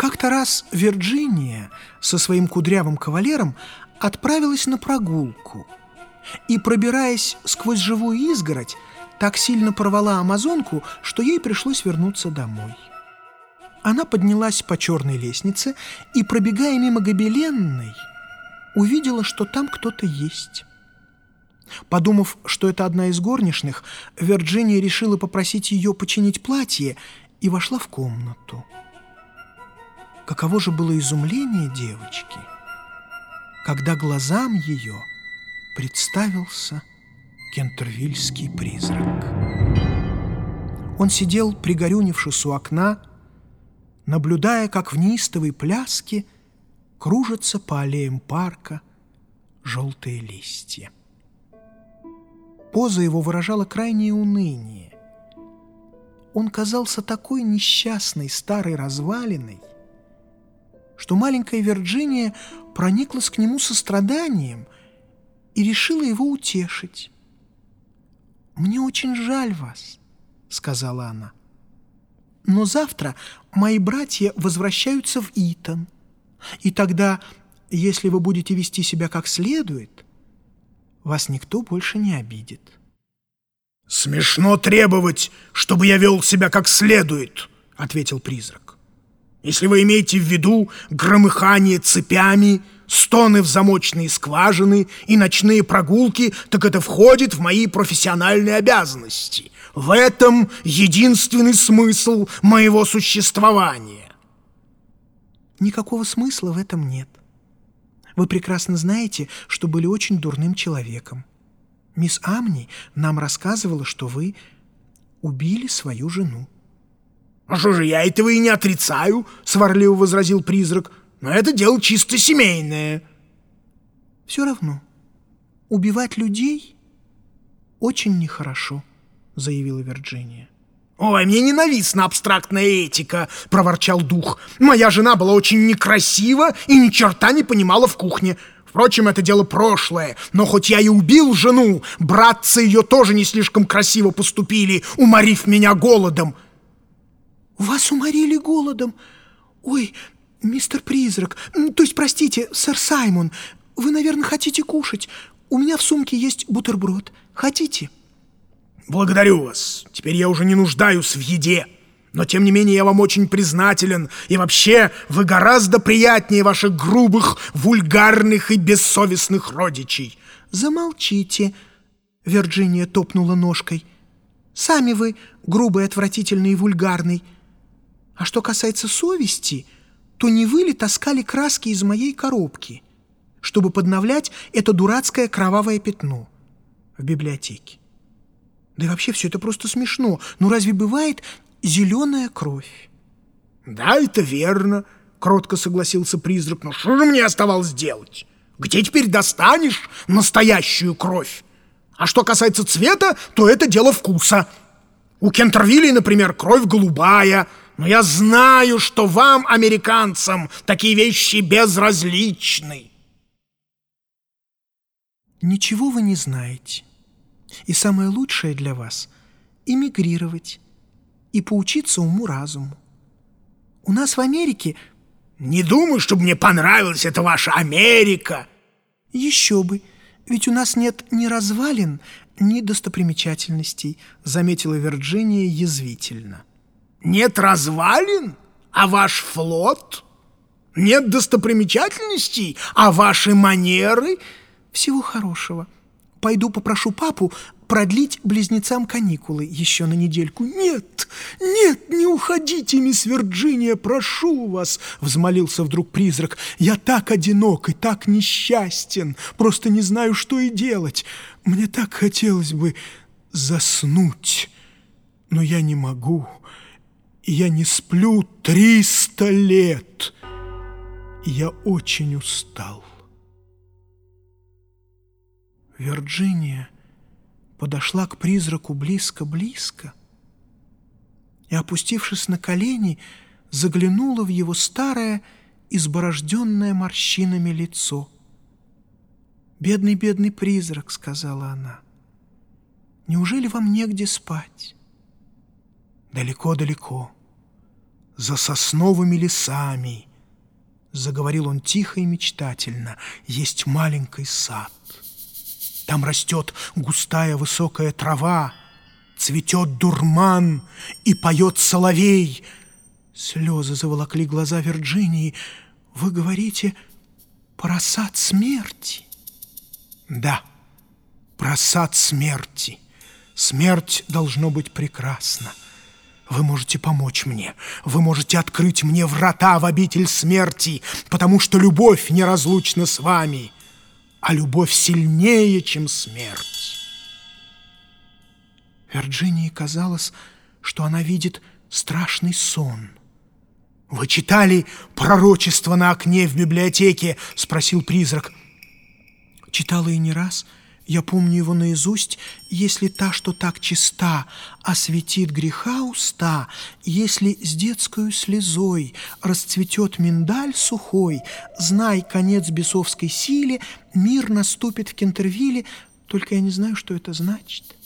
Как-то раз Вирджиния со своим кудрявым кавалером отправилась на прогулку и, пробираясь сквозь живую изгородь, так сильно порвала амазонку, что ей пришлось вернуться домой. Она поднялась по черной лестнице и, пробегая мимо гобеленной, увидела, что там кто-то есть. Подумав, что это одна из горничных, Вирджиния решила попросить ее починить платье и вошла в комнату. Каково же было изумление девочки, когда глазам ее представился кентервильский призрак. Он сидел, пригорюнившись у окна, наблюдая, как в неистовой пляске кружатся по аллеям парка желтые листья. Поза его выражала крайнее уныние. Он казался такой несчастной старой развалиной, что маленькая Вирджиния прониклась к нему состраданием и решила его утешить. «Мне очень жаль вас», — сказала она. «Но завтра мои братья возвращаются в Итон, и тогда, если вы будете вести себя как следует, вас никто больше не обидит». «Смешно требовать, чтобы я вел себя как следует», — ответил призрак. «Если вы имеете в виду громыхание цепями, стоны в замочные скважины и ночные прогулки, так это входит в мои профессиональные обязанности. В этом единственный смысл моего существования». Никакого смысла в этом нет. Вы прекрасно знаете, что были очень дурным человеком. Мисс Амни нам рассказывала, что вы убили свою жену. «А что же, я этого и не отрицаю», — сварливо возразил призрак. «Но это дело чисто семейное». «Все равно, убивать людей очень нехорошо», — заявила Вирджиния. «Ой, мне ненавистна абстрактная этика», — проворчал дух. «Моя жена была очень некрасива и ни черта не понимала в кухне. Впрочем, это дело прошлое, но хоть я и убил жену, братцы ее тоже не слишком красиво поступили, уморив меня голодом». «Вас уморили голодом? Ой, мистер Призрак, то есть, простите, сэр Саймон, вы, наверное, хотите кушать? У меня в сумке есть бутерброд. Хотите?» «Благодарю вас. Теперь я уже не нуждаюсь в еде. Но, тем не менее, я вам очень признателен. И вообще, вы гораздо приятнее ваших грубых, вульгарных и бессовестных родичей». «Замолчите», — Вирджиния топнула ножкой. «Сами вы грубый, отвратительный и вульгарный. А что касается совести, то не вы ли таскали краски из моей коробки, чтобы подновлять это дурацкое кровавое пятно в библиотеке?» Да и вообще все это просто смешно. Ну разве бывает зеленая кровь? Да, это верно, кротко согласился призрак. Но что же мне оставалось делать? Где теперь достанешь настоящую кровь? А что касается цвета, то это дело вкуса. У Кентервилли, например, кровь голубая, но я знаю, что вам, американцам, такие вещи безразличны. Ничего вы не знаете. И самое лучшее для вас — эмигрировать и поучиться уму-разуму. У нас в Америке... Не думаю, чтобы мне понравилась эта ваша Америка. Еще бы, ведь у нас нет ни развалин, ни достопримечательностей, заметила Вирджиния язвительно. Нет развалин? А ваш флот? Нет достопримечательностей? А ваши манеры? Всего хорошего. Пойду попрошу папу продлить близнецам каникулы еще на недельку. Нет, нет, не уходите, мисс Вирджиния, прошу вас, взмолился вдруг призрак. Я так одинок и так несчастен, просто не знаю, что и делать. Мне так хотелось бы заснуть, но я не могу. Я не сплю триста лет. Я очень устал. Вирджиния подошла к призраку близко-близко и, опустившись на колени, заглянула в его старое, изборожденное морщинами лицо. «Бедный, бедный призрак», — сказала она, — «неужели вам негде спать?» «Далеко-далеко, за сосновыми лесами, заговорил он тихо и мечтательно, есть маленький сад. Там растет густая высокая трава, цветет дурман и поет соловей. Слезы заволокли глаза Вирджинии. Вы говорите про сад смерти? Да, про сад смерти. Смерть должно быть прекрасна. Вы можете помочь мне. Вы можете открыть мне врата в обитель смерти, потому что любовь неразлучна с вами, а любовь сильнее, чем смерть. Вирджинии казалось, что она видит страшный сон. «Вы читали пророчество на окне в библиотеке?» — спросил призрак. «Читала и не раз». Я помню его наизусть, если та, что так чиста, осветит греха уста, если с детскою слезой расцветет миндаль сухой, знай конец бесовской силе, мир наступит в Кентервилле, только я не знаю, что это значит.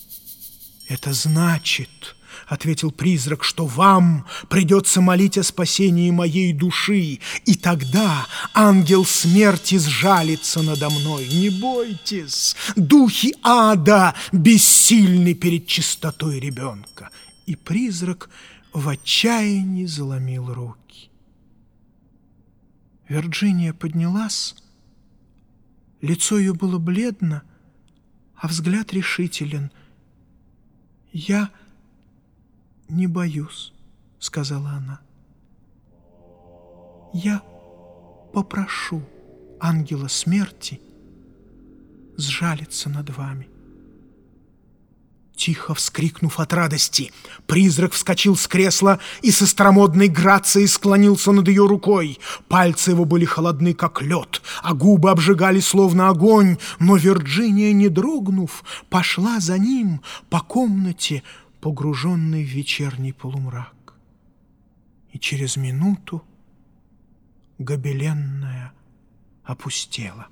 Это значит, — ответил призрак, — что вам придется молить о спасении моей души, и тогда ангел смерти сжалится надо мной. Не бойтесь, духи ада бессильны перед чистотой ребенка. И призрак в отчаянии заломил руки. Вирджиния поднялась, лицо ее было бледно, а взгляд решителен. «Я...» «Не боюсь», — сказала она. «Я попрошу ангела смерти сжалиться над вами». Тихо вскрикнув от радости, призрак вскочил с кресла и со старомодной грацией склонился над ее рукой. Пальцы его были холодны, как лед, а губы обжигали, словно огонь, но Вирджиния, не дрогнув, пошла за ним по комнате, погруженный в вечерний полумрак. И через минуту гобеленная опустела.